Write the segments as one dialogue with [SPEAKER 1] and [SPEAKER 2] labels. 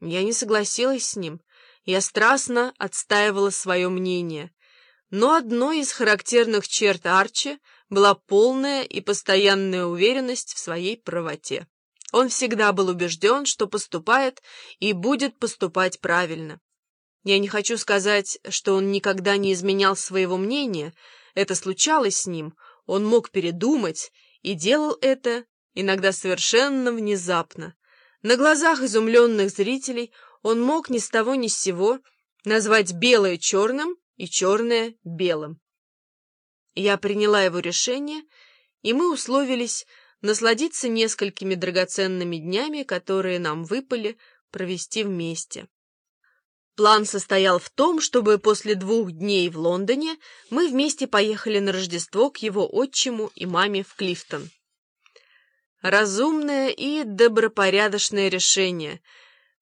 [SPEAKER 1] Я не согласилась с ним. Я страстно отстаивала свое мнение. Но одной из характерных черт Арчи была полная и постоянная уверенность в своей правоте. Он всегда был убежден, что поступает и будет поступать правильно. Я не хочу сказать, что он никогда не изменял своего мнения, это случалось с ним, он мог передумать и делал это иногда совершенно внезапно. На глазах изумленных зрителей он мог ни с того ни с сего назвать белое черным и черное белым. Я приняла его решение, и мы условились насладиться несколькими драгоценными днями, которые нам выпали провести вместе. План состоял в том, чтобы после двух дней в Лондоне мы вместе поехали на Рождество к его отчиму и маме в Клифтон. Разумное и добропорядочное решение,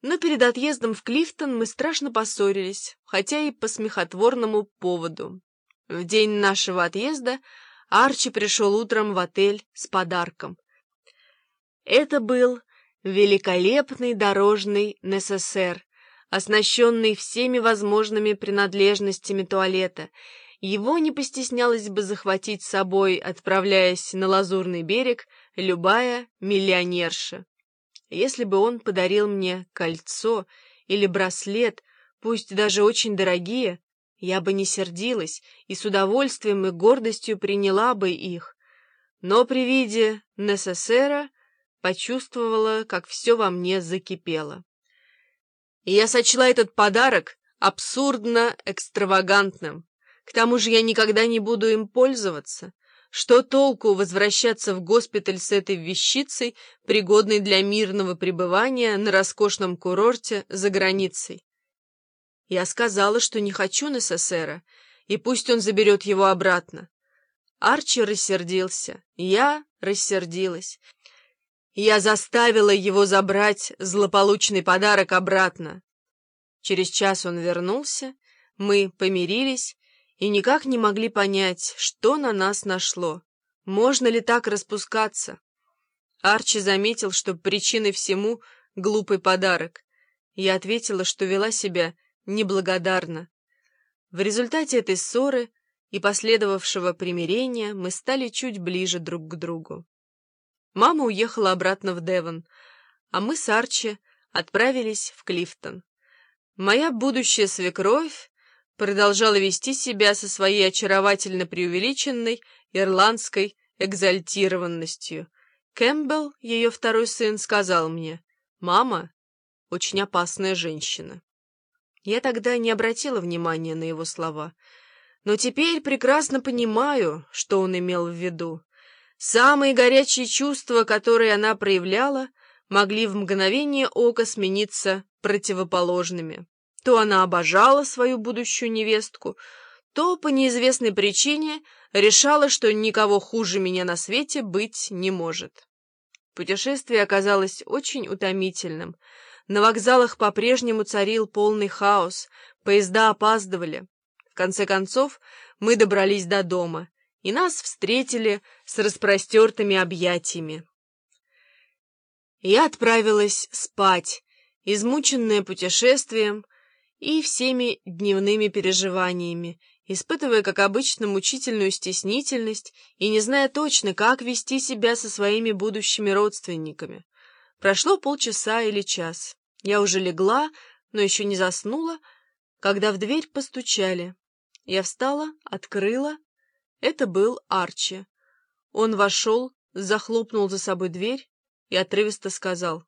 [SPEAKER 1] но перед отъездом в Клифтон мы страшно поссорились, хотя и по смехотворному поводу. В день нашего отъезда Арчи пришел утром в отель с подарком. Это был великолепный дорожный НССР, оснащенный всеми возможными принадлежностями туалета. Его не постеснялась бы захватить с собой, отправляясь на Лазурный берег, любая миллионерша. Если бы он подарил мне кольцо или браслет, пусть даже очень дорогие, я бы не сердилась и с удовольствием и гордостью приняла бы их. Но при виде НССРа почувствовала, как все во мне закипело. И я сочла этот подарок абсурдно экстравагантным. К тому же я никогда не буду им пользоваться. Что толку возвращаться в госпиталь с этой вещицей, пригодной для мирного пребывания на роскошном курорте за границей? Я сказала, что не хочу НССРа, и пусть он заберет его обратно. Арчи рассердился, я рассердилась. Я заставила его забрать злополучный подарок обратно. Через час он вернулся, мы помирились и никак не могли понять, что на нас нашло. Можно ли так распускаться? Арчи заметил, что причиной всему глупый подарок. Я ответила, что вела себя неблагодарно. В результате этой ссоры и последовавшего примирения мы стали чуть ближе друг к другу. Мама уехала обратно в Девон, а мы с Арчи отправились в Клифтон. Моя будущая свекровь продолжала вести себя со своей очаровательно преувеличенной ирландской экзальтированностью. Кэмпбелл, ее второй сын, сказал мне, «Мама — очень опасная женщина». Я тогда не обратила внимания на его слова, но теперь прекрасно понимаю, что он имел в виду. Самые горячие чувства, которые она проявляла, могли в мгновение ока смениться противоположными. То она обожала свою будущую невестку, то по неизвестной причине решала, что никого хуже меня на свете быть не может. Путешествие оказалось очень утомительным. На вокзалах по-прежнему царил полный хаос, поезда опаздывали. В конце концов, мы добрались до дома и нас встретили с распростертыми объятиями. Я отправилась спать, измученная путешествием и всеми дневными переживаниями, испытывая, как обычно, мучительную стеснительность и не зная точно, как вести себя со своими будущими родственниками. Прошло полчаса или час. Я уже легла, но еще не заснула, когда в дверь постучали. Я встала, открыла это был Арчи. Он вошел, захлопнул за собой дверь и отрывисто сказал